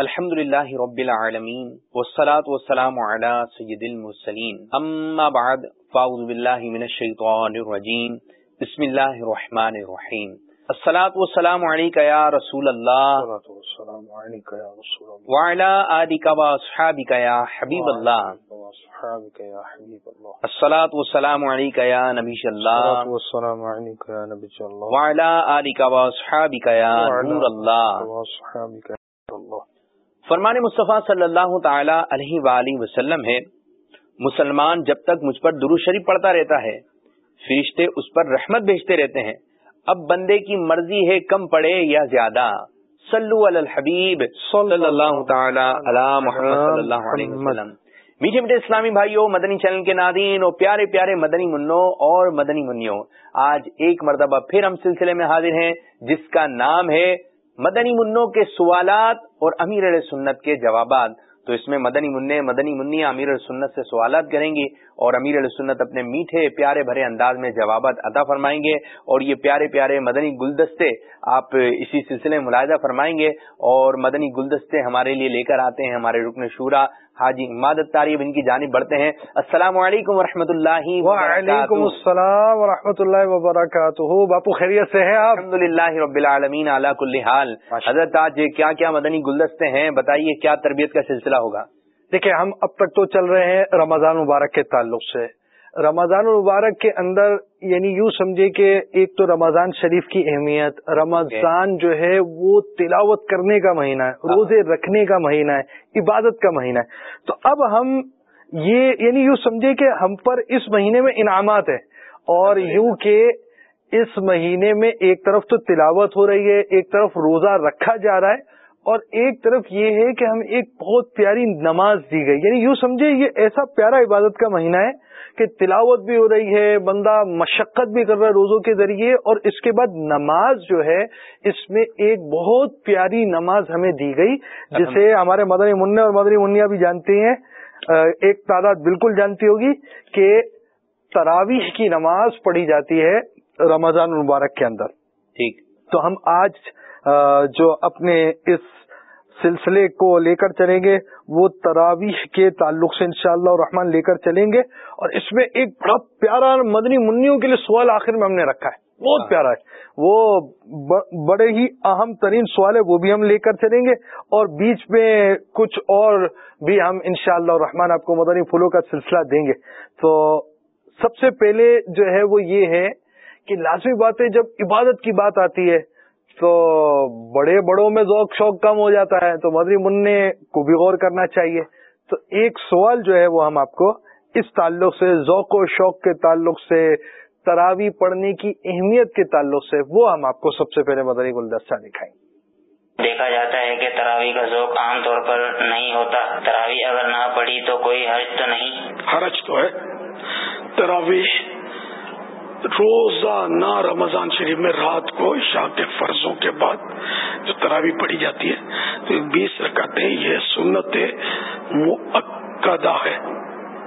الحمد للہ رب العالمین والصلاة والسلام على سید المرسلین. اما بعد فاعوذ باللہ من الشیطان الرجیم. بسم اللہ الرحمن الرحیم. السلاۃ والسلام علیکہ یا رسول اللہ. وعلا آلک و اصحابک یا حبیب اللہ. السلاۃ والسلام علیکہ یا نبی اللہ. وعلا آلک و اصحابک یا نور اللہ. فرمان مصطفیٰ صلی اللہ تعالی علیہ وآلہ وسلم ہے مسلمان جب تک مجھ پر درو شریف پڑھتا رہتا ہے فرشتے اس پر رحمت بھیجتے رہتے ہیں۔ اب بندے کی مرضی ہے کم پڑے یا زیادہ۔ صلو علی الحبیب صلی اللہ تعالی علی محمد صلی اللہ علیہ وسلم۔ میٹھے میٹھے اسلامی بھائیوں مدنی چینل کے نادین اور پیارے پیارے مدنی منوں اور مدنی منوں آج ایک مرتبہ پھر ہم سلسلے میں حاضر ہیں جس کا نام ہے مدنی منوں کے سوالات اور امیر علیہ سنت کے جوابات۔ تو اس میں مدنی منع مدنی منی امیر سنت سے سوالات کریں گے اور امیر علیہ سنت اپنے میٹھے، پیارے بھرے انداز میں جوابات عطا فرمائیں گے اور یہ پیارے پیارے مدنی گلدستے آپ اسی سلسلے میں ملاحظہ فرمائیں گے اور مدنی گلدستے ہمارے لیے لے کر آتے ہیں ہمارے رکن شورا حاجی امادت تاریب ان کی جانب بڑھتے ہیں۔ السلام علیکم ورحمۃ اللہ وعلیکم السلام و اللہ وبرکاتہ۔ باپو خیریت سے ہیں الحمد للہ رب العالمین اعلیٰ کل حال۔ حضرت آج کیا کیا مدنی گلدستے ہیں؟ بتائیے کیا تربیت کا سلسلہ ہوگا؟ دیکھیں ہم اب تک تو چل رہے ہیں رمضان مبارک کے تعلق سے۔ رمضان المبارک کے اندر یعنی یوں سمجھے کہ ایک تو رمضان شریف کی اہمیت رمضان جو ہے وہ تلاوت کرنے کا مہینہ ہے ہاں۔ روزے رکھنے کا مہینہ ہے عبادت کا مہینہ ہے تو اب ہم یہ یعنی یوں سمجھے کہ ہم پر اس مہینے میں انعامات ہیں اور یوں کہ اس مہینے میں ایک طرف تو تلاوت ہو رہی ہے ایک طرف روزہ رکھا جا رہا ہے اور ایک طرف یہ ہے کہ ہم ایک بہت پیاری نماز دی گئی۔ یعنی یوں سمجھے یہ ایسا پیارا عبادت کا مہینہ ہے کہ تلاوت بھی ہو رہی ہے بندہ مشقت بھی کر رہا ہے روزوں کے ذریعے اور اس کے بعد نماز جو ہے اس میں ایک بہت پیاری نماز ہمیں دی گئی جسے ہمارے مدنی منع اور مدنی منیا بھی جانتے ہیں۔ ایک تعداد بالکل جانتی ہوگی کہ تراویح کی نماز پڑھی جاتی ہے رمضان المبارک کے اندر۔ ٹھیک۔ تو ہم آج جو اپنے اس سلسلے کو لے کر چلیں گے وہ تراویح کے تعلق سے انشاءاللہ شاء اللہ لے کر چلیں گے۔ اور اس میں ایک بڑا پیارا مدنی منیوں کے لیے سوال آخر میں ہم نے رکھا ہے۔ بہت ہاں۔ پیارا ہے۔ وہ بڑے ہی اہم ترین سوال ہے وہ بھی ہم لے کر چلیں گے۔ اور بیچ میں کچھ اور بھی ہم انشاءاللہ شاء اللہ آپ کو مدنی پھولوں کا سلسلہ دیں گے۔ تو سب سے پہلے جو ہے وہ یہ ہے کہ لازمی بات ہے جب عبادت کی بات آتی ہے تو بڑے بڑوں میں ذوق شوق کم ہو جاتا ہے تو مدری منع کو بھی غور کرنا چاہیے۔ تو ایک سوال جو ہے وہ ہم آپ کو اس تعلق سے ذوق و شوق کے تعلق سے تراوی پڑھنے کی اہمیت کے تعلق سے وہ ہم آپ کو سب سے پہلے مدنی گلدستہ دکھائیں۔ دیکھا جاتا ہے کہ تراوی کا ذوق عام طور پر نہیں ہوتا۔ تراوی اگر نہ پڑھی تو کوئی حرج تو نہیں؟ حرج تو ہے۔ تراوی روزہ نہ رمضان شریف میں، رات کو عشاء کے فرضوں کے بعد جو تراوی پڑی جاتی ہے، تو بیس رکعتیں یہ سنت مقدہ ہے۔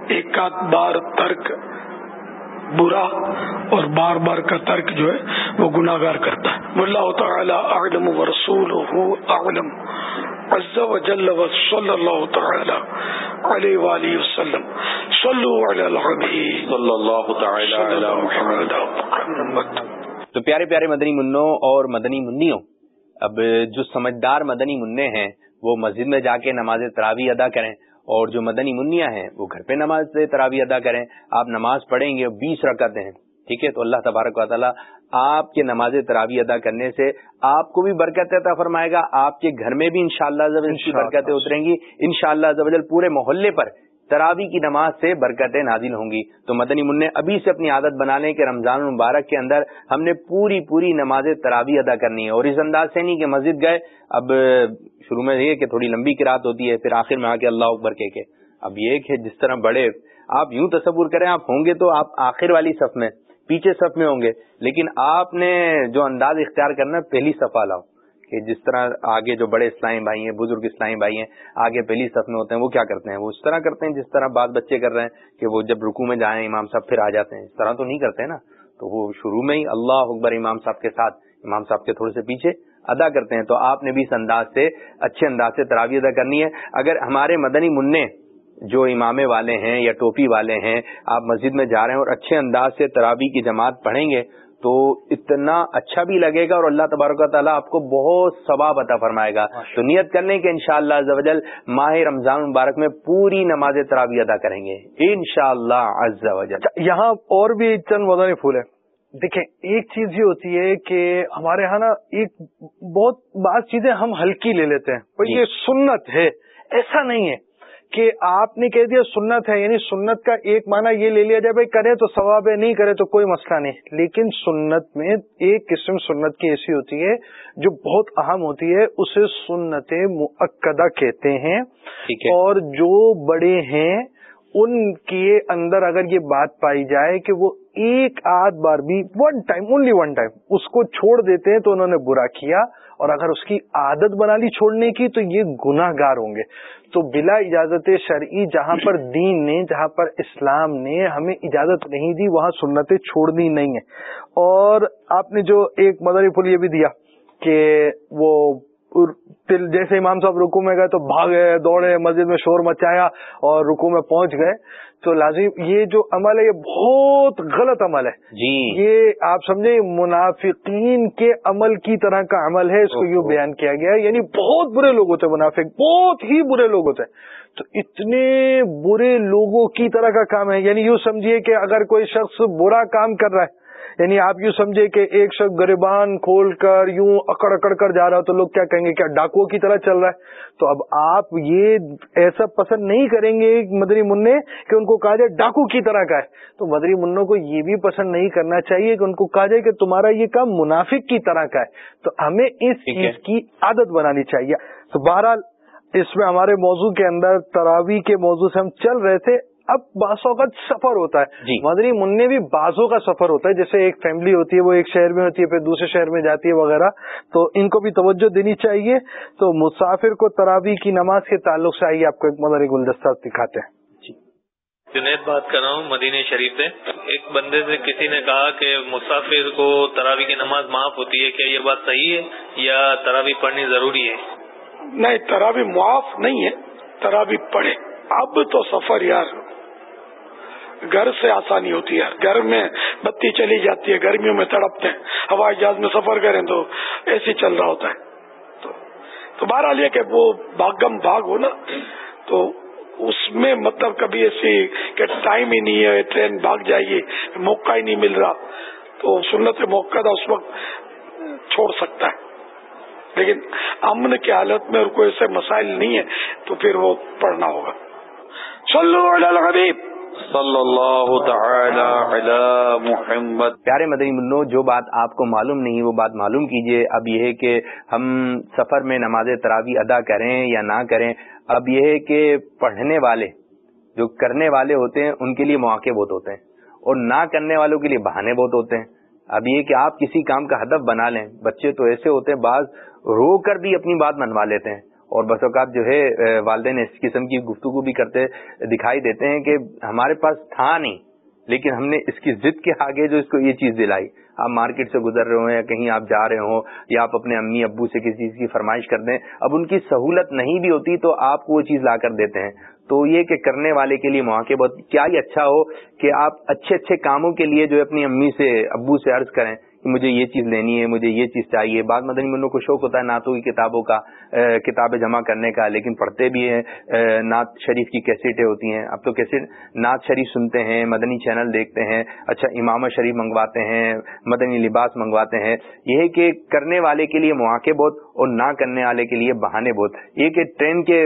ایک آدھ بار ترک برا اور بار بار کا ترک جو ہے، وہ گناگار کرتا ہے۔ اللہ تعالی اعلم و رسول اعلم۔ عز و جل و صلی اللہ تعالی علیہ وآلہ وسلم صلو علی الحبیب صلی اللہ تعالی علی محمد. تو پیارے پیارے مدنی منوں اور مدنی منیوں اب جو سمجھدار مدنی منع ہیں وہ مسجد میں جا کے نماز تراوی ادا کریں اور جو مدنی منیا ہیں وہ گھر پہ نماز تراوی ادا کریں۔ آپ نماز پڑھیں گے بیس رکعت ہیں۔ ٹھیک ہے؟ تو اللہ تبارک و تعالیٰ آپ کے نماز تراوی ادا کرنے سے آپ کو بھی برکت عطا فرمائے گا۔ آپ کے گھر میں بھی انشاءاللہ شاء اللہ برکتیں اتریں گی۔ ان شاء اللہ پورے محلے پر تراوی کی نماز سے برکتیں نازل ہوں گی۔ تو مدنی منع ابھی سے اپنی عادت بنا لیں کہ رمضان المبارک کے اندر ہم نے پوری پوری نماز تراوی ادا کرنی ہے اور اس انداز سے نہیں کہ مسجد گئے اب شروع میں یہ کہ تھوڑی لمبی کی رات ہوتی ہے پھر آخر میں آ کے اللہ اکبر کے۔ اب یہ کہ جس طرح بڑے آپ یوں تصور کریں آپ ہوں گے تو آپ آخر والی صف میں۔ پیچھے صف میں ہوں گے۔ لیکن آپ نے جو انداز اختیار کرنا ہے، پہلی صفا لاؤ۔ کہ جس طرح آگے جو بڑے اسلامی بھائی ہیں، بزرگ اسلامی بھائی ہیں، آگے پہلی صف میں ہوتے ہیں، وہ کیا کرتے ہیں؟ وہ اس طرح کرتے ہیں جس طرح بعض بچے کر رہے ہیں کہ وہ جب رکو میں جائیں، امام صاحب پھر آ جاتے ہیں۔ اس طرح تو نہیں کرتے نا۔ تو وہ شروع میں ہی اللہ اکبر امام صاحب کے ساتھ، امام صاحب کے تھوڑے سے پیچھے ادا کرتے ہیں۔ تو آپ نے بھی اس انداز سے، اچھے انداز سے تراوی ادا کرنی ہے۔ اگر ہمارے مدنی منع جو امامے والے ہیں یا ٹوپی والے ہیں آپ مسجد میں جا رہے ہیں اور اچھے انداز سے تراوی کی جماعت پڑھیں گے تو اتنا اچھا بھی لگے گا اور اللہ تبارک تعالیٰ آپ کو بہت ثواب عطا فرمائے گا۔ تو نیت کرنے کے ان شاء اللہ ماہ رمضان مبارک میں پوری نماز تراوی ادا کریں گے۔ ان شاء اللہ اچھا، یہاں اور بھی چند مدنی پھول ہے دیکھیں ایک چیز یہ ہوتی ہے کہ ہمارے ہاں نا ایک بہت بعض چیزیں ہم ہلکی لے لیتے ہیں۔ جی۔ یہ سنت ہے ایسا نہیں ہے۔ کہ آپ نے کہہ دیا سنت ہے یعنی سنت کا ایک معنی یہ لے لیا جائے بھائی کرے تو ثواب ہے نہیں کرے تو کوئی مسئلہ نہیں۔ لیکن سنت میں ایک قسم سنت کی ایسی ہوتی ہے جو بہت اہم ہوتی ہے اسے سنت معقدہ کہتے ہیں۔ اور جو بڑے ہیں ان کے اندر اگر یہ بات پائی جائے کہ وہ ایک آدھ بار بھی one time only one time اس کو چھوڑ دیتے ہیں تو انہوں نے برا کیا اور اگر اس کی عادت بنا لی چھوڑنے کی تو یہ گناہ گار ہوں گے۔ تو بلا اجازت شرعی جہاں پر دین نے، جہاں پر اسلام نے ہمیں اجازت نہیں دی، وہاں سنتیں چھوڑنی نہیں ہے اور آپ نے جو ایک مدری پھول یہ بھی دیا کہ وہ جیسے امام صاحب رکو میں گئے تو بھاگے دوڑے مسجد میں شور مچایا اور رکو میں پہنچ گئے۔ تو لازم یہ جو عمل ہے یہ بہت غلط عمل ہے۔ جی۔ یہ آپ سمجھے منافقین کے عمل کی طرح کا عمل ہے اس کو یوں بیان کیا گیا ہے۔ یعنی بہت برے لوگ ہوتے منافق بہت ہی برے لوگ ہوتے تو اتنے برے لوگوں کی طرح کا کام ہے۔ یعنی یوں سمجھیے کہ اگر کوئی شخص برا کام کر رہا ہے یعنی آپ یوں سمجھے کہ ایک شخص گریبان کھول کر یوں اکڑ اکڑ کر جا رہا تو لوگ کیا کہیں گے؟ کیا ڈاکو کی طرح چل رہا ہے؟ تو اب آپ یہ ایسا پسند نہیں کریں گے مدری منع کہ ان کو کہا جائے ڈاکو کی طرح کا ہے۔ تو مدری منوں کو یہ بھی پسند نہیں کرنا چاہیے کہ ان کو کہا جائے کہ تمہارا یہ کام منافق کی طرح کا ہے۔ تو ہمیں اس چیز کی عادت بنانی چاہیے۔ تو بہرحال اس میں ہمارے موضوع کے اندر تراوی کے موضوع سے ہم چل رہے تھے۔ اب باسوں کا سفر ہوتا ہے۔ جی۔ مدری منع بھی بازوں کا سفر ہوتا ہے۔ جیسے ایک فیملی ہوتی ہے وہ ایک شہر میں ہوتی ہے پھر دوسرے شہر میں جاتی ہے وغیرہ۔ تو ان کو بھی توجہ دینی چاہیے۔ تو مسافر کو تراوی کی نماز کے تعلق سے آئیے آپ کو ایک مدری گلدستہ دکھاتے ہیں۔ جی۔ جنید بات کر رہا ہوں مدینہ شریف سے ایک بندے سے کسی نے کہا کہ مسافر کو تراوی کی نماز معاف ہوتی ہے کیا یہ بات صحیح ہے یا تراوی پڑھنی ضروری ہے؟ نہیں تراوی معاف نہیں ہے تراوی پڑھے اب تو سفر یار۔ گھر سے آسانی ہوتی ہے۔ گھر میں بتی چلی جاتی ہے، گرمیوں میں تڑپتے ہیں۔ ہوائی جہاز میں سفر کریں تو ایسی چل رہا ہوتا ہے۔ تو بہرحال یہ کہ وہ بھاگم بھاگ ہو نا، تو اس میں مطلب کبھی ایسی کہ ٹائم ہی نہیں ہے، ٹرین بھاگ جائے گی موقع ہی نہیں مل رہا۔ تو سنت موقع تھا، اس وقت چھوڑ سکتا ہے۔ لیکن امن کی حالت میں اور کوئی ایسے مسائل نہیں ہے، تو پھر وہ پڑھنا ہوگا۔ چلو الحبیب صلی اللہ تعالی علی محمد. پیارے مدنی منو جو بات آپ کو معلوم نہیں وہ بات معلوم کیجیے اب یہ ہے کہ ہم سفر میں نماز تراوی ادا کریں یا نہ کریں اب یہ ہے کہ پڑھنے والے جو کرنے والے ہوتے ہیں ان کے لیے مواقع بہت ہوتے ہیں اور نہ کرنے والوں کے لیے بہانے بہت ہوتے ہیں۔ اب یہ کہ آپ کسی کام کا ہدف بنا لیں بچے تو ایسے ہوتے ہیں بعض رو کر بھی اپنی بات منوا لیتے ہیں۔ اور بس اوقات جو ہے والدین اس قسم کی گفتگو بھی کرتے دکھائی دیتے ہیں کہ ہمارے پاس تھا نہیں، لیکن ہم نے اس کی ضد کے آگے جو اس کو یہ چیز دلائی۔ آپ مارکیٹ سے گزر رہے ہوں یا کہیں آپ جا رہے ہوں یا آپ اپنے امی ابو سے کسی چیز کی فرمائش کر دیں، اب ان کی سہولت نہیں بھی ہوتی تو آپ کو وہ چیز لا کر دیتے ہیں۔ تو یہ کہ کرنے والے کے لیے مواقع بہت، کیا ہی اچھا ہو کہ آپ اچھے اچھے کاموں کے لیے جو اپنی امی سے، ابو سے عرض کریں۔ مجھے یہ چیز لینی ہے، مجھے یہ چیز چاہیے۔ بعض مدنی منوں کو شوق ہوتا ہے نعتوں کی کتابوں کا کتابیں جمع کرنے کا، لیکن پڑھتے بھی ہیں۔ نعت شریف کی کیسٹیں ہوتی ہیں۔ اب تو کیسٹ نعت شریف سنتے ہیں، مدنی چینل دیکھتے ہیں اچھا امام شریف منگواتے ہیں، مدنی لباس منگواتے ہیں۔ یہ کہ کرنے والے کے لیے مواقع بہت اور نہ کرنے والے کے لیے بہانے بہت۔ یہ کہ ٹرین کے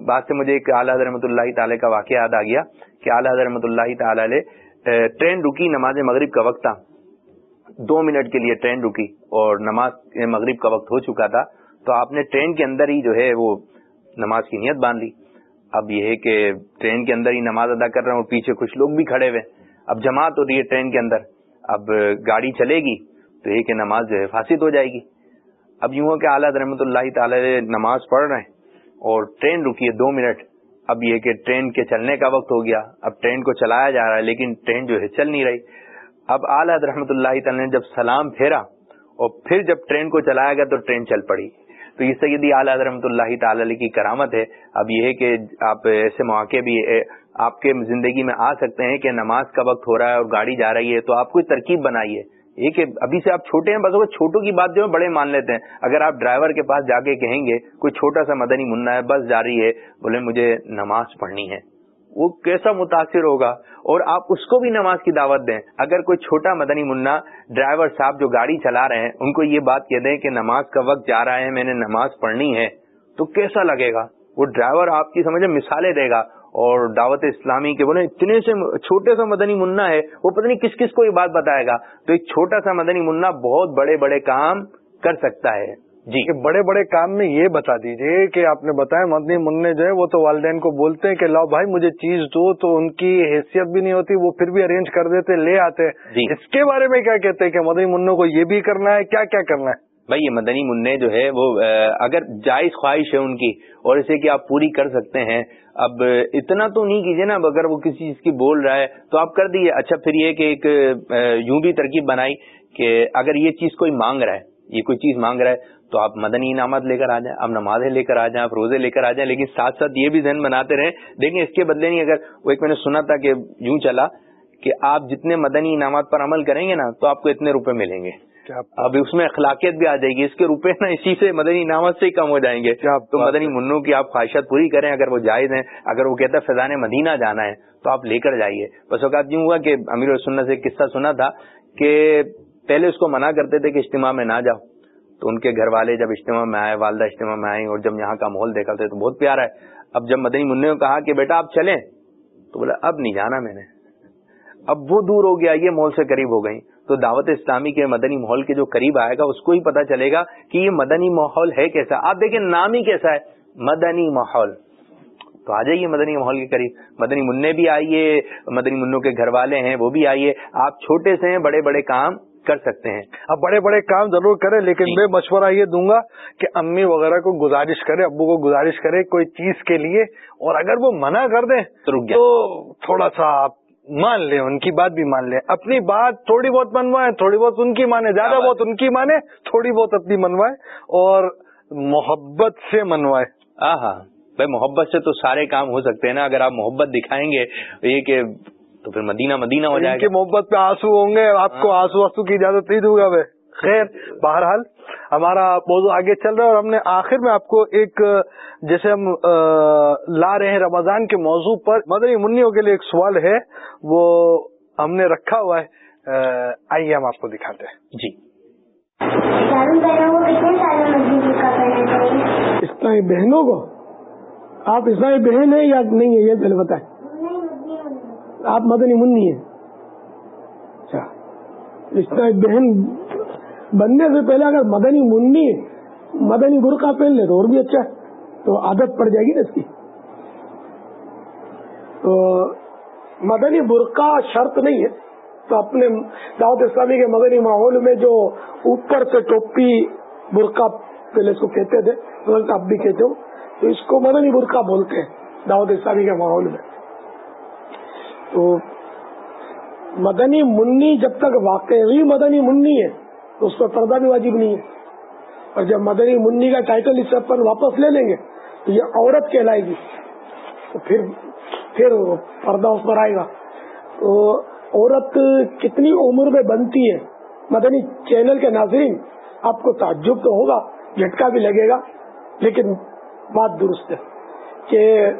بعد سے مجھے ایک اعلیٰ رحمۃ اللہ تعالی کا واقعہ یاد آ گیا کہ اعلیٰ رحمۃ اللہ تعالی ٹرین رکی نماز مغرب کا وقت تھا۔ دو منٹ کے لیے ٹرین رکی اور نماز یعنی مغرب کا وقت ہو چکا تھا، تو آپ نے ٹرین کے اندر ہی جو ہے وہ نماز کی نیت باندھ لی۔ اب یہ ہے کہ ٹرین کے اندر ہی نماز ادا کر رہے ہیں اور پیچھے کچھ لوگ بھی کھڑے ہوئے۔ اب جماعت ہو رہی ہے ٹرین کے اندر۔ اب گاڑی چلے گی تو یہ کہ نماز جو ہے فاسد ہو جائے گی۔ اب یوں ہو کہ اعلیٰ رحمۃ اللہ تعالی نماز پڑھ رہے ہیں اور ٹرین رکی ہے دو منٹ۔ اب یہ کہ ٹرین کے چلنے کا وقت ہو گیا، اب ٹرین کو چلایا جا رہا ہے لیکن ٹرین جو ہے چل نہیں رہی۔ اب اعلی رحمۃ اللہ تعالی نے جب سلام پھیرا اور پھر جب ٹرین کو چلایا گیا تو ٹرین چل پڑی۔ تو یہ سیدی اعلیٰ رحمۃ اللہ تعالی علیہ کی کرامت ہے۔ اب یہ ہے کہ آپ ایسے مواقع بھی آپ کے زندگی میں آ سکتے ہیں کہ نماز کا وقت ہو رہا ہے اور گاڑی جا رہی ہے تو آپ کوئی ترکیب بنائیے۔ یہ کہ ابھی سے آپ چھوٹے ہیں، بس چھوٹوں کی بات جو ہے بڑے مان لیتے ہیں۔ اگر آپ ڈرائیور کے پاس جا کے کہیں گے، کوئی چھوٹا سا مدنی منا ہے، بس جا رہی ہے، بولے مجھے نماز پڑھنی ہے۔ وہ کیسا متاثر ہوگا؟ اور آپ اس کو بھی نماز کی دعوت دیں۔ اگر کوئی چھوٹا مدنی منا ڈرائیور صاحب جو گاڑی چلا رہے ہیں، ان کو یہ بات کہہ دیں کہ نماز کا وقت جا رہا ہے، میں نے نماز پڑھنی ہے، تو کیسا لگے گا؟ وہ ڈرائیور آپ کی سمجھے مثالیں دے گا۔ اور دعوت اسلامی کے بولے، اتنے سے چھوٹے سا مدنی منا ہے، وہ پتہ نہیں کس کس کو یہ بات بتائے گا۔ تو ایک چھوٹا سا مدنی منا بہت بڑے بڑے کام کر سکتا ہے۔ جی۔ بڑے بڑے کام میں یہ بتا دیجیے کہ آپ نے بتایا مدنی منع جو ہے وہ تو والدین کو بولتے ہیں کہ لاؤ بھائی مجھے چیز دو تو ان کی حیثیت بھی نہیں ہوتی وہ پھر بھی ارینج کر دیتے لے آتے۔ جی۔ اس کے بارے میں کیا کہتے ہیں کہ مدنی منوں کو یہ بھی کرنا ہے کیا کیا کرنا ہے؟ بھائی یہ مدنی منع جو ہے وہ اگر جائز خواہش ہے ان کی اور اسے کہ آپ پوری کر سکتے ہیں اب اتنا تو نہیں کیجیے نا اگر وہ کسی چیز کی بول رہا ہے تو آپ کر دیجیے اچھا پھر یہ کہ ایک یوں بھی ترکیب بنائی کہ اگر یہ چیز کوئی مانگ رہا ہے یہ کوئی چیز مانگ رہا ہے تو آپ مدنی انعامات لے کر آ جائیں آپ نمازیں لے کر آ جائیں آپ روزے لے کر آ جائیں لیکن ساتھ ساتھ یہ بھی ذہن بناتے رہیں۔ دیکھیں اس کے بدلے نہیں اگر وہ ایک میں نے سنا تھا کہ یوں چلا کہ آپ جتنے مدنی انعامات پر عمل کریں گے نا تو آپ کو اتنے روپے ملیں گے۔ اب اس میں اخلاقیت بھی آ جائے گی اس کے روپے نا اسی سے مدنی انعامات سے ہی کم ہو جائیں گے۔ تو مدنی منوں کی آپ خواہشات پوری کریں اگر وہ جائز ہیں اگر وہ کہتا ہے فضان مدینہ جانا ہے تو آپ لے کر جائیے۔ بس اوقات یوں ہوا کہ امیر السنہ سے قصہ سنا تھا کہ پہلے اس کو منع کرتے تھے کہ اجتماع میں نہ جاؤ۔ تو ان کے گھر والے جب اجتماع میں آئے، والدہ اجتماع میں آئی اور جب یہاں کا ماحول دیکھا تھا تو بہت پیارا ہے۔ اب جب مدنی منع نے کہا کہ بیٹا آپ چلیں، تو بولا، اب نہیں جانا میں نے۔ اب وہ دور ہو گیا، یہ ماحول سے قریب ہو گئی تو دعوت اسلامی کے مدنی ماحول کے جو قریب آئے گا، اس کو ہی پتا چلے گا کہ یہ مدنی ماحول ہے کیسا۔ آپ دیکھیں نام ہی کیسا ہے، مدنی ماحول۔ تو آ جائیے مدنی ماحول کے قریب۔ مدنی منع بھی آئیے، مدنی منوں کے گھر والے ہیں، وہ بھی آئیے۔ آپ چھوٹے سے ہیں بڑے بڑے کام۔ کر سکتے ہیں۔ اب بڑے بڑے کام ضرور کریں لیکن جی۔ میں مشورہ یہ دوں گا کہ امی وغیرہ کو گزارش کرے ابو کو گزارش کرے کوئی چیز کے لیے اور اگر وہ منع کر دیں تو تھوڑا سا آپ مان لیں ان کی بات بھی مان لیں۔ اپنی بات تھوڑی بہت منوائے تھوڑی بہت ان کی مانے زیادہ بہت ان کی مانے تھوڑی بہت اپنی منوائے اور محبت سے منوائے ہاں ہاں بھائی محبت سے تو سارے کام ہو سکتے ہیں نا۔ اگر آپ محبت دکھائیں گے یہ کہ تو پھر مدینہ مدینہ ہو جائے گا۔ محبت پہ آنسو ہوں گے آپ کو ہاں۔ آنسو آنسو کی اجازت نہیں دوں گا میں۔ خیر بہرحال ہمارا موضوع آگے چل رہا ہے اور ہم نے آخر میں آپ کو ایک جیسے ہم لا رہے ہیں رمضان کے موضوع پر مدنی منیوں کے لیے ایک سوال ہے وہ ہم نے رکھا ہوا ہے۔ آئیے ہم آپ کو دکھاتے ہیں۔ جی۔ اسلامی بہنوں کو؟ آپ اسلامی بہن ہیں یا نہیں ہے یہ پہلے بتائیں؟ آپ مدنی منی ہیں۔ اچھا۔ اسلامی بہن بننے سے پہلے اگر مدنی منی، مدنی برقع پہن لے تو اور بھی اچھا ہے۔ تو عادت پڑ جائے گی نا اس کی۔ تو مدنی برقع شرط نہیں ہے۔ تو اپنے دعوت اسلامی کے مدنی ماحول میں جو اوپر سے ٹوپی برقع پہلے اس کو کہتے تھے اب بھی کہتے ہو۔ تو اس کو مدنی برقع بولتے ہیں دعوت اسلامی کے ماحول میں۔ تو مدنی منی جب تک واقعی مدنی منی ہے، تو اس پر پردہ بھی واجب نہیں ہے۔ اور جب مدنی منی کا ٹائٹل اس پر واپس لے لیں گے، تو یہ عورت کہلائے گی۔ تو پھر پھر پردہ اس پر آئے گا۔ تو عورت کتنی عمر میں بنتی ہے، مدنی چینل کے ناظرین، آپ کو تعجب تو ہوگا، جھٹکا بھی لگے گا، لیکن بات درست ہے کہ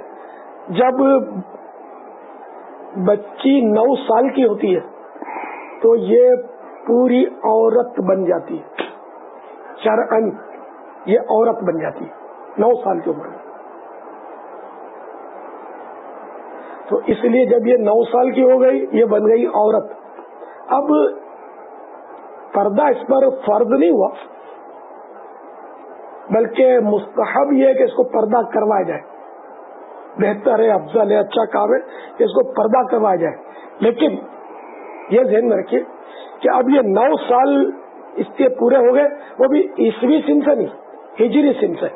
جب بچی نو سال کی ہوتی ہے، تو یہ پوری عورت بن جاتی ہے۔ شرعن یہ عورت بن جاتی ہے، نو سال کی عمر۔ میں تو اس لیے جب یہ نو سال کی ہو گئی، یہ بن گئی عورت۔ اب پردہ اس پر فرض نہیں ہوا، بلکہ مستحب یہ کہ اس کو پردہ کروایا جائے۔ بہتر ہے، افضل ہے اچھا کام ہے کہ اس کو پردہ کروایا جائے۔ لیکن یہ ذہن میں رکھیے کہ اب یہ نو سال اس کے پورے ہو گئے، وہ بھی عیسوی سن سے نہیں، ہجری سن سے۔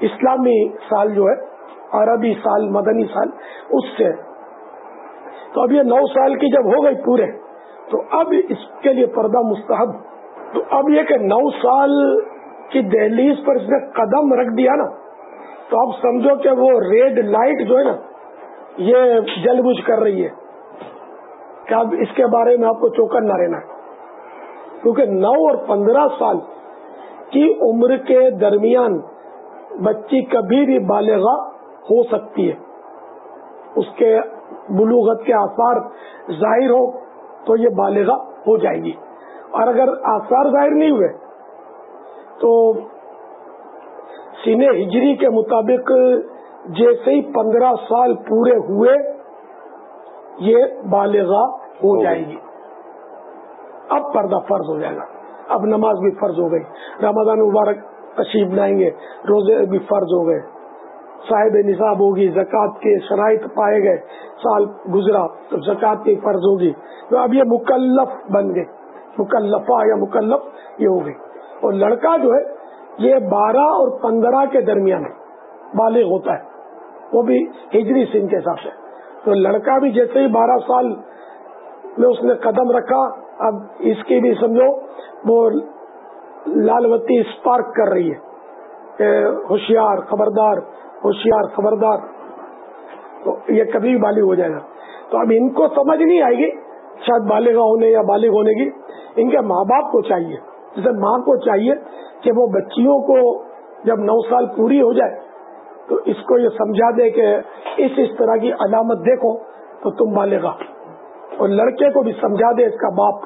اسلامی سال جو ہے، عربی سال، مدنی سال، اس سے۔ تو اب یہ نو سال کی جب ہو گئی پورے، تو اب اس کے لیے پردہ مستحب۔ تو اب یہ کہ نو سال کی دہلیز پر اس نے قدم رکھ دیا نا تو اب سمجھو کہ وہ ریڈ لائٹ جو ہے نا، یہ جل بجھ کر رہی ہے۔ کہ اب اس کے بارے میں آپ کو چوکن نہ رہنا۔ کیونکہ نو اور پندرہ سال کی عمر کے درمیان بچی کبھی بھی بالغ ہو سکتی ہے۔ اس کے بلوغت کے آثار ظاہر ہو تو یہ بالغ ہو جائے گی۔ اور اگر آثار ظاہر نہیں ہوئے، تو سینے ہجری کے مطابق جیسے ہی پندرہ سال پورے ہوئے یہ بالغا ہو جائے گی۔ اب پردہ فرض ہو جائے گا۔ اب نماز بھی فرض ہو گئی۔ رمضان مبارک تشریف لائیں گے روزے بھی فرض ہو گئے۔ صاحب نصاب ہوگی زکوٰۃ کے شرائط پائے گئے۔ سال گزرا تو زکوٰۃ کی فرض ہوگی۔ تو اب یہ مکلف بن گئے۔ مکلفہ یا مکلف یہ ہو گئی اور لڑکا جو ہے یہ بارہ اور پندرہ کے درمیان بالغ ہوتا ہے، وہ بھی ہجری سنگھ کے حساب سے۔ تو لڑکا بھی جیسے ہی بارہ سال میں اس نے قدم رکھا، اب اس کی بھی سمجھو، وہ لال بتی اسپارک کر رہی ہے۔ ہوشیار، خبردار ہوشیار، خبردار۔ تو یہ کبھی بھی بالغ ہو جائے گا۔ تو اب ان کو سمجھ نہیں آئے گی شاید بالغ ہونے یا بالغ ہونے کی۔ ان کے ماں باپ کو چاہیے، جیسے ماں کو چاہیے کہ وہ بچیوں کو جب نو سال پوری ہو جائے تو اس کو یہ سمجھا دے کہ اس اس طرح کی علامت دیکھو تو تم بالغا اور لڑکے کو بھی سمجھا دے اس کا باپ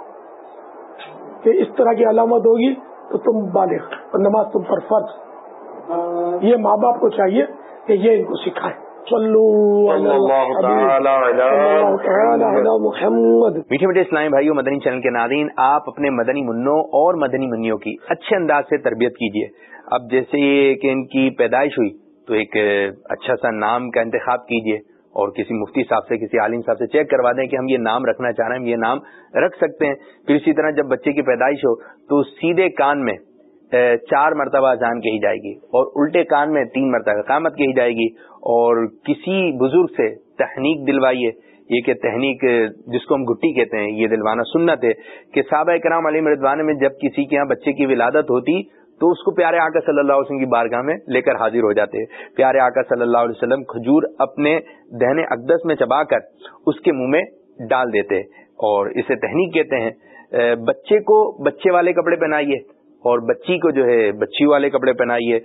کہ اس طرح کی علامت ہوگی تو تم بالغ اور نماز تم پر فرض۔ یہ ماں باپ کو چاہیے کہ یہ ان کو سکھائے۔ محمد. میٹھے میٹھے اسلامی بھائیوں مدنی چینل کے ناظرین آپ اپنے مدنی منوں اور مدنی منوں کی اچھے انداز سے تربیت کیجیے اب جیسے کہ ان کی پیدائش ہوئی تو ایک اچھا سا نام کا انتخاب کیجیے اور کسی مفتی صاحب سے کسی عالم صاحب سے چیک کروا دیں کہ ہم یہ نام رکھنا چاہ رہے ہیں ہم یہ نام رکھ سکتے ہیں۔ پھر اسی طرح جب بچے کی پیدائش ہو تو سیدھے کان میں چار مرتبہ اذان کہی جائے گی اور الٹے کان میں تین مرتبہ قامت کہی جائے گی اور کسی بزرگ سے تحنیک دلوائیے، یہ کہ تحنیک جس کو ہم گٹی کہتے ہیں، یہ دلوانا سنت ہے کہ صحابہ کرام علی مردوان میں جب کسی کے یہاں بچے کی ولادت ہوتی تو اس کو پیارے آقا صلی اللہ علیہ وسلم کی بارگاہ میں لے کر حاضر ہو جاتے۔ پیارے آقا صلی اللہ علیہ وسلم کھجور اپنے دہنے اقدس میں چبا کر اس کے منہ میں ڈال دیتے اور اسے تحنیک کہتے ہیں۔ بچے کو بچے والے کپڑے پہنائیے۔ اور بچی کو جو ہے، بچی والے کپڑے پہنائیے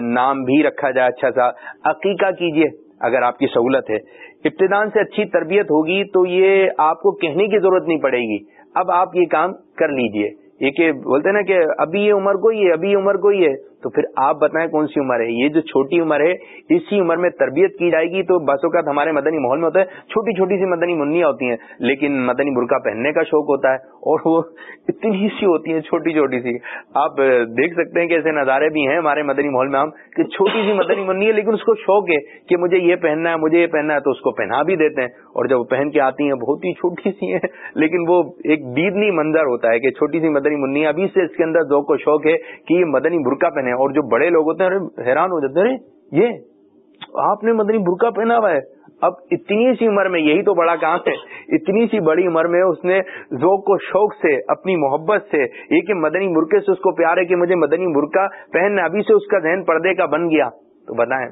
نام بھی رکھا جائے اچھا سا، عقیقہ کیجیے اگر آپ کی سہولت ہے۔ ابتدان سے اچھی تربیت ہوگی تو یہ آپ کو کہنے کی ضرورت نہیں پڑے گی۔ اب آپ یہ کام کر لیجیے۔ یہ کہ بولتے نا کہ ابھی یہ عمر کو ہی ہے، ابھی یہ عمر ہی ہے۔ تو پھر آپ بتائیں کون سی عمر ہے؟ یہ جو چھوٹی عمر ہے، اسی عمر میں تربیت کی جائے گی تو بس اوقات ہمارے مدنی ماحول میں ہوتا ہے، چھوٹی چھوٹی سی مدنی منیاں ہوتی ہیں، لیکن مدنی برقع پہننے کا شوق ہوتا ہے اور وہ اتنی سی ہوتی ہیں، چھوٹی چھوٹی سی۔ آپ دیکھ سکتے ہیں کہ ایسے نظارے بھی ہیں ہمارے مدنی ماحول میں ہم کہ چھوٹی سی مدنی منی ہے لیکن اس کو شوق ہے کہ مجھے یہ پہننا ہے، مجھے یہ پہننا ہے، تو اس کو پہنا بھی دیتے ہیں۔ اور جب وہ پہن کے آتی ہیں، بہت ہی چھوٹی سی ہیں، لیکن وہ ایک دیدنی منظر ہوتا ہے کہ چھوٹی سی مدنی منی ابھی سے اس کے اندر ذوق کو شوق ہے کہ یہ مدنی برقع پہنے ہیں اور جو بڑے لوگ ہوتے ہیں حیران ہو جاتے ہیں یہ آپ نے مدنی برقع پہنا ہوا ہے۔ اب اتنی سی عمر میں، یہی تو بڑا کام ہے، اتنی سی بڑی عمر میں اس نے ذوق و شوق سے، اپنی محبت سے، یہ کہ مدنی برقعے سے اس کو پیار ہے کہ مجھے مدنی برقع پہننا ابھی سے اس کا ذہن پردے کا بن گیا۔ تو بتائیں،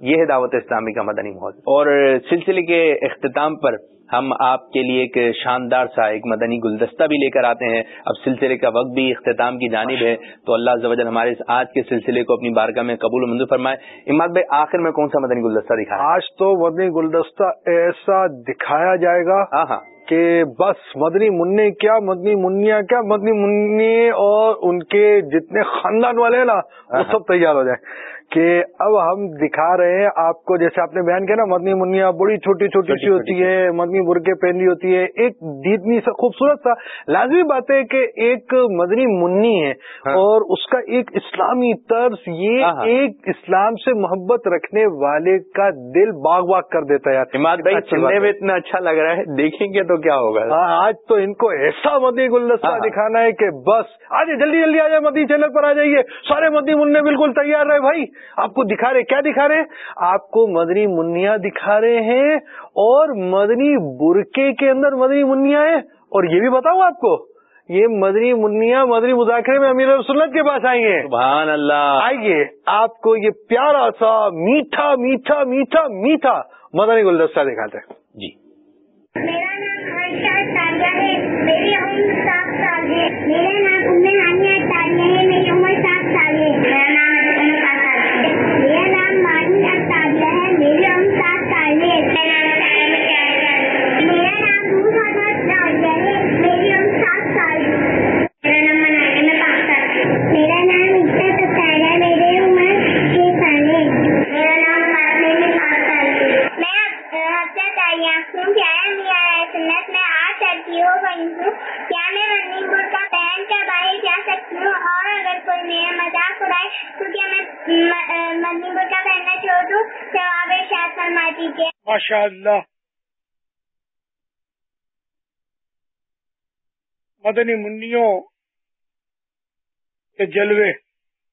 یہ ہے دعوت اسلامی کا مدنی ماحول۔ اور سلسلے کے اختتام پر ہم آپ کے لیے ایک شاندار سا ایک مدنی گلدستہ بھی لے کر آتے ہیں۔ اب سلسلے کا وقت بھی اختتام کی جانب ہے۔ تو اللہ زوجل ہمارے آج کے سلسلے کو اپنی بارگاہ میں قبول و منظور فرمائے۔ اماد بھائی آخر میں کون سا مدنی گلدستہ دکھا آج تو مدنی گلدستہ ایسا دکھایا جائے گا ہاں ہاں۔ کہ بس مدنی منی کیا مدنی منیا کیا مدنی منی اور ان کے جتنے خاندان والے ہیں نا وہ سب تیار ہو جائیں۔ کہ اب ہم دکھا رہے ہیں آپ کو جیسے آپ نے بیان کیا نا مدنی منیا بڑی چھوٹی چھوٹی سی ہوتی ہے مدنی برقے پہنی ہوتی ہے ایک دیدنی سا خوبصورت سا لازمی بات ہے کہ ایک مدنی منی ہے ہاں۔ اور اس کا ایک اسلامی طرز یہ ہاں، ہاں۔ ایک اسلام سے محبت رکھنے والے کا دل باغ باغ کر دیتا ہے سننے۔ میں اتنا اچھا لگ رہا ہے دیکھیں گے تو کیا ہوگا آج تو ان کو ایسا مدنی گلدستہ۔ دکھانا ہے کہ بس آج جلدی جلدی آ جائے مدنی چینل پر آ جائیے سارے مدنی منع بالکل تیار رہے بھائی آپ کو دکھا رہے کیا دکھا رہے آپ کو مدنی منیا دکھا رہے ہیں اور مدنی برقے کے اندر مدنی منیا ہے اور یہ بھی بتاؤں آپ کو یہ مدنی منیا مدنی مذاکرے میں امیر سنت کے پاس آئی ہیں۔ سبحان اللہ۔ آئیے آپ کو یہ پیارا سا میٹھا میٹھا میٹھا میٹھا مدنی گلدستہ دکھاتے ہیں۔ جی۔ میرا نام ہے میری عمر سات سال ہے۔ میرا نام کیا میں پہننا چھوڑ دوں فرما دیجیے ماشاء اللہ مدنی منیوں کے جلوے،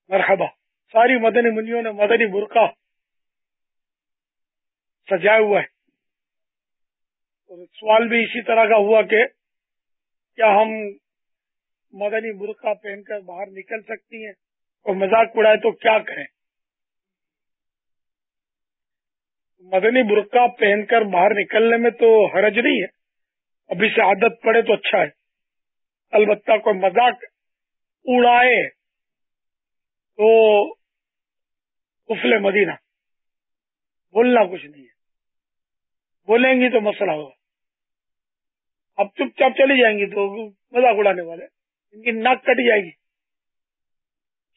مرحبا۔ ساری مدنی منیوں نے مدنی برقع سجایا ہوا ہے۔ اور سوال بھی اسی طرح کا ہوا کہ کیا ہم مدنی برقع پہن کر باہر نکل سکتی ہیں؟ اور مذاق اڑائے تو کیا کریں؟ مدنی برقع پہن کر باہر نکلنے میں تو حرج نہیں ہے۔ ابھی سے عادت پڑے تو اچھا ہے۔ البتہ کوئی مذاق اڑائے تو افل مدینہ۔ بولنا کچھ نہیں ہے۔ بولیں گی تو مسئلہ ہوگا۔ اب چپ چاپ چلی جائیں گی تو مذاق اڑانے والے۔ ان کی ناک کٹ جائے گی۔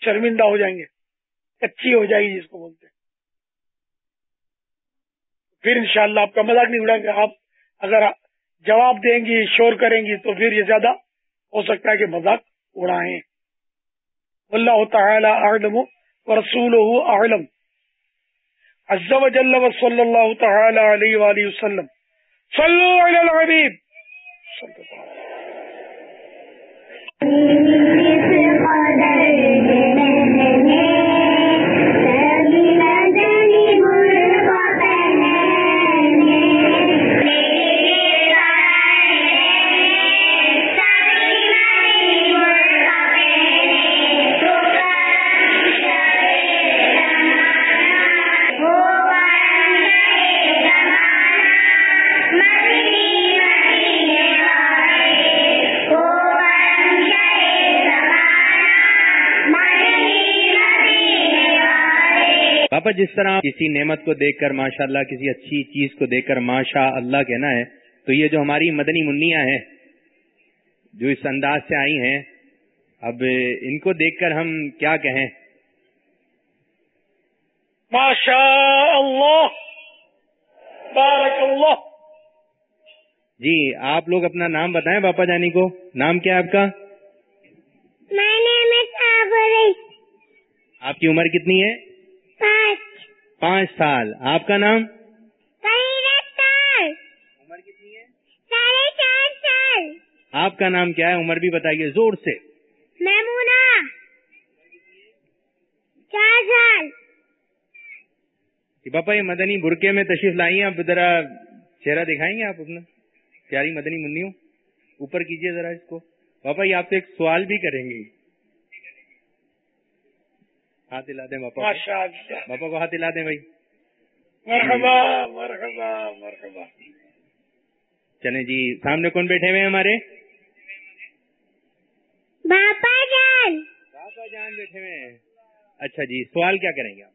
شرمندہ ہو جائیں گے کچی ہو جائے گی جس کو بولتے ہیں۔ پھر انشاءاللہ آپ کا مذاق نہیں اڑائیں گے، آپ اگر جواب دیں گی، شور کریں گی تو پھر یہ زیادہ ہو سکتا ہے کہ مذاق اڑائیں۔ اللہ تعالی اعلم ورسوله اعلم۔ عز وجل وصلی اللہ تعالی علیہ وآلہ وسلم۔ صلو علی الحبیب۔ صلی اللہ علیہ پاپا جس طرح کسی نعمت کو دیکھ کر ماشاء اللہ کسی اچھی چیز کو دیکھ کر ماشاء اللہ کہنا ہے تو یہ جو ہماری مدنی منیاں ہیں جو اس انداز سے آئی ہیں اب ان کو دیکھ کر ہم کیا کہیں؟ ماشاء اللہ بارک اللہ جی آپ لوگ اپنا نام بتائیں پاپا جانی کو۔ نام کیا ہے آپ کا؟ My name is Abari. آپ کی عمر کتنی ہے؟ پانچ۔ پانچ سال۔ آپ کا نام؟ عمر کتنی ہے؟ ساڑھے چار سال۔ آپ کا نام کیا ہے؟ عمر بھی بتائیے زور سے۔ میمونا چار سال۔ کہ پاپا یہ مدنی برقے میں تشریف لائی ہیں۔ آپ ذرا چہرہ دکھائیں گے آپ اپنا؟ پیاری مدنی منیوں۔ اوپر کیجیے ذرا اس کو۔ پاپا یہ آپ سے ایک سوال بھی کریں گے۔ ہاتھ دلا دیں اللہ پاپا کو ہاتھ دلا دیں بھائی۔ مرحبا مرحبا مرحبا۔ چلیں جی سامنے کون بیٹھے ہوئے ہیں ہمارے؟ باپا جان۔ پاپا جان بیٹھے ہوئے ہیں۔ اچھا جی سوال کیا کریں گے آپ؟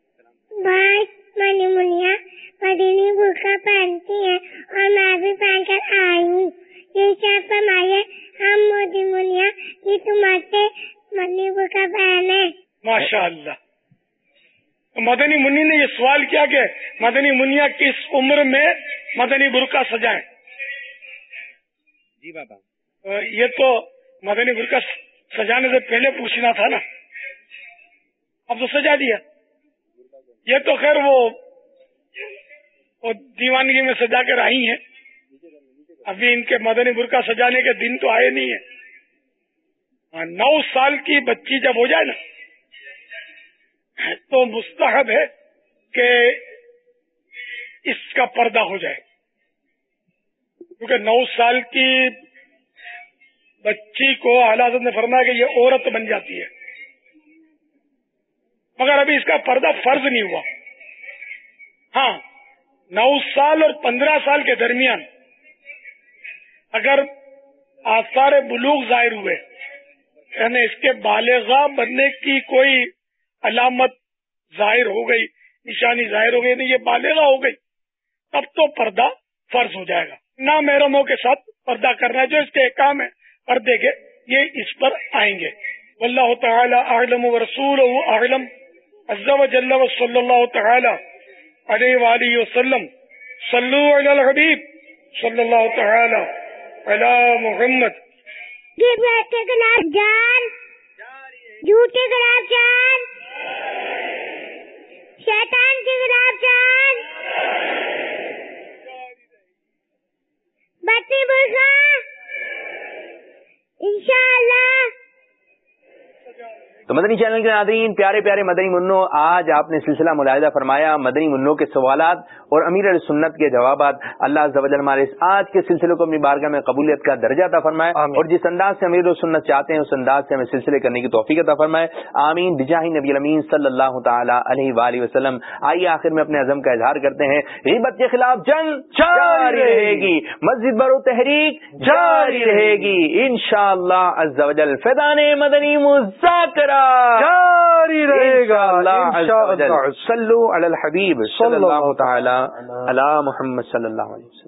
بس منی منیا مدنی برقع پہنتی ہیں اور میں بھی پہن کر آئی ہوں یہ شاید فرمائیے ہم مودی منیا کی تمہارے منی برقع پہنے ماشاء اللہ مدنی منی نے یہ سوال کیا کہ مدنی منیا کس عمر میں مدنی برقع سجائیں؟ جی اور یہ تو مدنی برقع سجانے سے پہلے پوچھنا تھا نا۔ اب تو سجا دیا۔ یہ تو خیر وہ وہ دیوانگی میں سجا کر آئی ہیں۔ ابھی ان کے مدنی برقع سجانے کے دن تو آئے نہیں ہیں۔ ہاں، نو سال کی بچی جب ہو جائے نا تو مستحب ہے۔ کہ اس کا پردہ ہو جائے۔ کیونکہ نو سال کی بچی کو حضرت نے فرمایا کہ یہ عورت بن جاتی ہے۔ مگر ابھی اس کا پردہ فرض نہیں ہوا۔ ہاں نو سال اور پندرہ سال کے درمیان اگر آثار بلوغ ظاہر ہوئے یعنی اس کے بالغاہ بننے کی کوئی علامت ظاہر ہو گئی نشانی ظاہر ہو گئی یہ بالغاہ ہو گئی۔ تب تو پردہ فرض ہو جائے گا۔ نہ محرموں کے ساتھ پردہ کرنا جو اس کے کام ہے پردے کے، یہ اس پر آئیں گے۔ واللہ تعالی اعلم و رسول اعلم۔ عز و جل و صلی اللہ تعالی علیہ وآلہ وسلم۔ صلو علی الحبیب صلی اللہ تعالی علی محمد۔ گلاب جان جھوٹے گلاب جان شیطان کے گلاب جان بتی برخا انشاءاللہ تو مدنی چینل کے ناظرین پیارے پیارے مدنی منو آج آپ نے سلسلہ ملاحظہ فرمایا مدنی منوں کے سوالات اور امیر سنت کے جوابات۔ اللہ ہمارے آج کے سلسلے کو اپنی بارگاہ میں قبولیت کا درجہ تھا فرمائے اور جس انداز سے امیر سنت چاہتے ہیں اس انداز سے ہمیں سلسلے کرنے کی توفیق عطا فرمائے۔ آمین۔ بجاہی نبی امین صلی اللہ تعالیٰ علیہ وآلہ وسلم۔ آئیے آخر میں اپنے عزم کا اظہار کرتے ہیں۔ غیبت کے خلاف جنگ جاری رہے گی۔ مسجد برو تحریک جاری رہے گی۔ ان شاء اللہ مدنی مذاکرہ۔ جاری رہے گا صلو علی الحبیب صلی اللہ تعالی علی محمد صلی اللہ علیہ وسلم۔